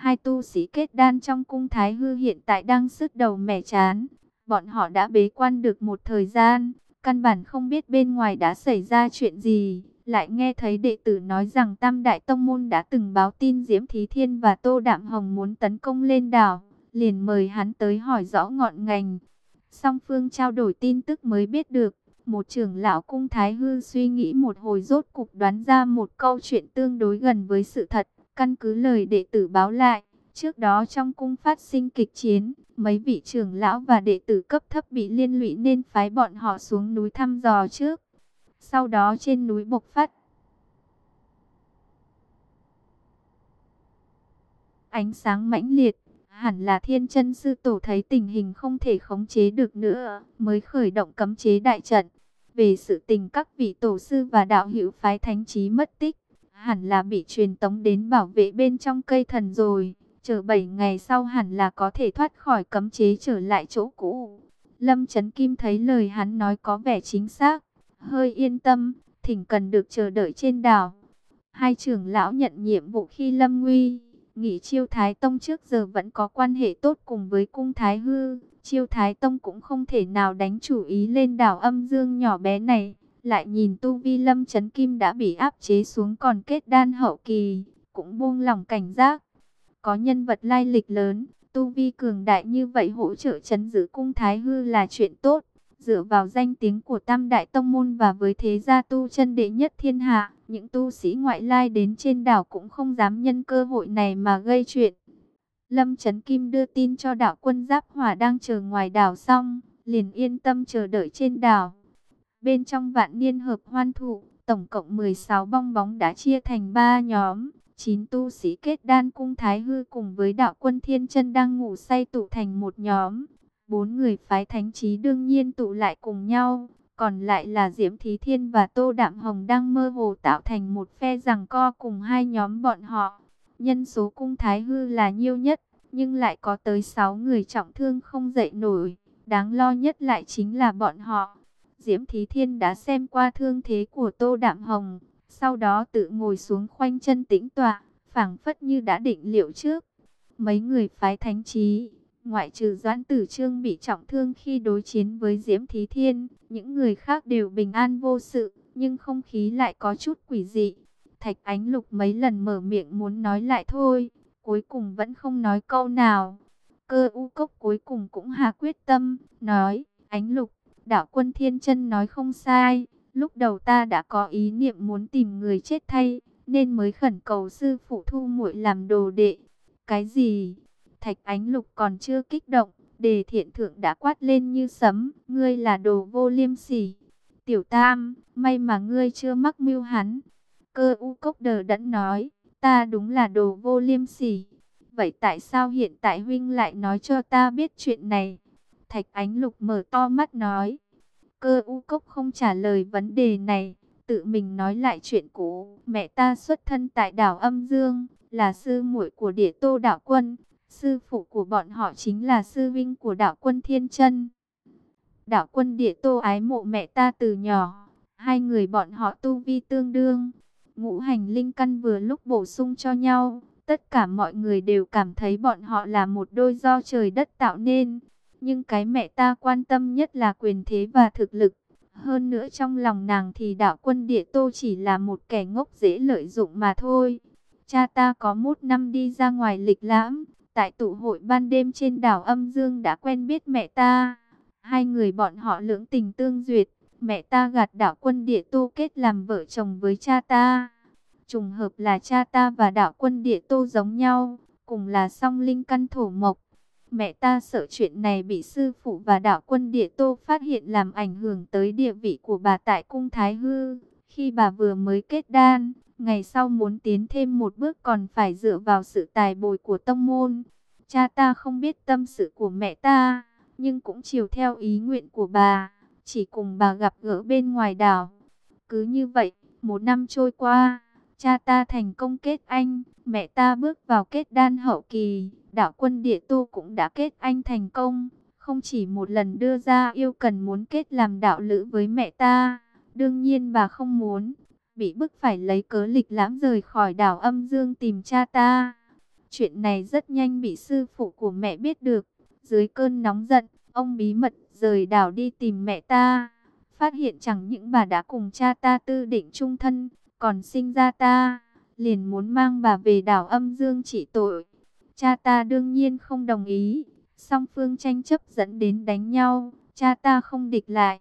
Speaker 1: Hai tu sĩ kết đan trong cung Thái Hư hiện tại đang sứt đầu mẻ chán. Bọn họ đã bế quan được một thời gian, căn bản không biết bên ngoài đã xảy ra chuyện gì. Lại nghe thấy đệ tử nói rằng Tam Đại Tông Môn đã từng báo tin Diễm Thí Thiên và Tô Đạm Hồng muốn tấn công lên đảo. Liền mời hắn tới hỏi rõ ngọn ngành. Song phương trao đổi tin tức mới biết được. Một trưởng lão cung Thái Hư suy nghĩ một hồi rốt cục đoán ra một câu chuyện tương đối gần với sự thật. Căn cứ lời đệ tử báo lại, trước đó trong cung phát sinh kịch chiến, mấy vị trưởng lão và đệ tử cấp thấp bị liên lụy nên phái bọn họ xuống núi thăm dò trước. Sau đó trên núi bộc phát ánh sáng mãnh liệt, Hẳn là thiên chân sư tổ thấy tình hình không thể khống chế được nữa, mới khởi động cấm chế đại trận. Về sự tình các vị tổ sư và đạo hữu phái thánh trí mất tích, hẳn là bị truyền tống đến bảo vệ bên trong cây thần rồi. Chờ 7 ngày sau hẳn là có thể thoát khỏi cấm chế trở lại chỗ cũ. Lâm Trấn Kim thấy lời hắn nói có vẻ chính xác, hơi yên tâm, thỉnh cần được chờ đợi trên đảo. Hai trưởng lão nhận nhiệm vụ khi Lâm Nguy, nghỉ chiêu Thái Tông trước giờ vẫn có quan hệ tốt cùng với cung Thái Hư. Chiêu Thái Tông cũng không thể nào đánh chủ ý lên đảo âm dương nhỏ bé này. Lại nhìn Tu Vi Lâm chấn Kim đã bị áp chế xuống còn kết đan hậu kỳ, cũng buông lòng cảnh giác. Có nhân vật lai lịch lớn, Tu Vi cường đại như vậy hỗ trợ chấn giữ cung Thái Hư là chuyện tốt. Dựa vào danh tiếng của Tam Đại Tông Môn và với thế gia tu chân đệ nhất thiên hạ, những tu sĩ ngoại lai đến trên đảo cũng không dám nhân cơ hội này mà gây chuyện. Lâm Trấn Kim đưa tin cho đạo quân Giáp Hỏa đang chờ ngoài đảo xong, liền yên tâm chờ đợi trên đảo. Bên trong vạn niên hợp hoan thụ, tổng cộng 16 bong bóng đã chia thành 3 nhóm. 9 tu sĩ kết đan cung Thái Hư cùng với đạo quân Thiên chân đang ngủ say tụ thành một nhóm. Bốn người phái thánh trí đương nhiên tụ lại cùng nhau. Còn lại là Diễm Thí Thiên và Tô Đạm Hồng đang mơ hồ tạo thành một phe rằng co cùng hai nhóm bọn họ. Nhân số cung Thái Hư là nhiêu nhất, nhưng lại có tới 6 người trọng thương không dậy nổi. Đáng lo nhất lại chính là bọn họ. Diễm Thí Thiên đã xem qua thương thế của Tô Đạm Hồng, sau đó tự ngồi xuống khoanh chân tĩnh tọa, phảng phất như đã định liệu trước. Mấy người phái thánh trí, ngoại trừ Doãn Tử Trương bị trọng thương khi đối chiến với Diễm Thí Thiên, những người khác đều bình an vô sự, nhưng không khí lại có chút quỷ dị. Thạch Ánh Lục mấy lần mở miệng muốn nói lại thôi, cuối cùng vẫn không nói câu nào. Cơ u cốc cuối cùng cũng hạ quyết tâm, nói, Ánh Lục, đạo quân Thiên chân nói không sai, lúc đầu ta đã có ý niệm muốn tìm người chết thay, nên mới khẩn cầu sư phụ thu muội làm đồ đệ. Cái gì? Thạch Ánh Lục còn chưa kích động, đề thiện thượng đã quát lên như sấm, ngươi là đồ vô liêm sỉ. Tiểu Tam, may mà ngươi chưa mắc mưu hắn. Cơ u cốc đờ đẫn nói, ta đúng là đồ vô liêm sỉ. Vậy tại sao hiện tại huynh lại nói cho ta biết chuyện này? Thạch Ánh Lục mở to mắt nói. Cơ u cốc không trả lời vấn đề này, tự mình nói lại chuyện cũ. Mẹ ta xuất thân tại đảo Âm Dương, là sư muội của địa tô đảo quân. Sư phụ của bọn họ chính là sư vinh của đảo quân Thiên chân Đảo quân địa tô ái mộ mẹ ta từ nhỏ. Hai người bọn họ tu vi tương đương. Ngũ hành linh căn vừa lúc bổ sung cho nhau. Tất cả mọi người đều cảm thấy bọn họ là một đôi do trời đất tạo nên. Nhưng cái mẹ ta quan tâm nhất là quyền thế và thực lực. Hơn nữa trong lòng nàng thì đạo quân địa tô chỉ là một kẻ ngốc dễ lợi dụng mà thôi. Cha ta có một năm đi ra ngoài lịch lãm, tại tụ hội ban đêm trên đảo âm dương đã quen biết mẹ ta. Hai người bọn họ lưỡng tình tương duyệt, mẹ ta gạt đạo quân địa tô kết làm vợ chồng với cha ta. Trùng hợp là cha ta và đạo quân địa tô giống nhau, cùng là song linh căn thổ mộc. Mẹ ta sợ chuyện này bị sư phụ và đạo quân địa tô phát hiện làm ảnh hưởng tới địa vị của bà tại cung Thái Hư. Khi bà vừa mới kết đan, ngày sau muốn tiến thêm một bước còn phải dựa vào sự tài bồi của tông môn. Cha ta không biết tâm sự của mẹ ta, nhưng cũng chiều theo ý nguyện của bà, chỉ cùng bà gặp gỡ bên ngoài đảo. Cứ như vậy, một năm trôi qua, cha ta thành công kết anh, mẹ ta bước vào kết đan hậu kỳ đạo quân địa tu cũng đã kết anh thành công, không chỉ một lần đưa ra yêu cần muốn kết làm đạo lữ với mẹ ta. Đương nhiên bà không muốn, bị bức phải lấy cớ lịch lãm rời khỏi đảo âm dương tìm cha ta. Chuyện này rất nhanh bị sư phụ của mẹ biết được. Dưới cơn nóng giận, ông bí mật rời đảo đi tìm mẹ ta. Phát hiện chẳng những bà đã cùng cha ta tư định chung thân, còn sinh ra ta, liền muốn mang bà về đảo âm dương trị tội. Cha ta đương nhiên không đồng ý. Song phương tranh chấp dẫn đến đánh nhau. Cha ta không địch lại.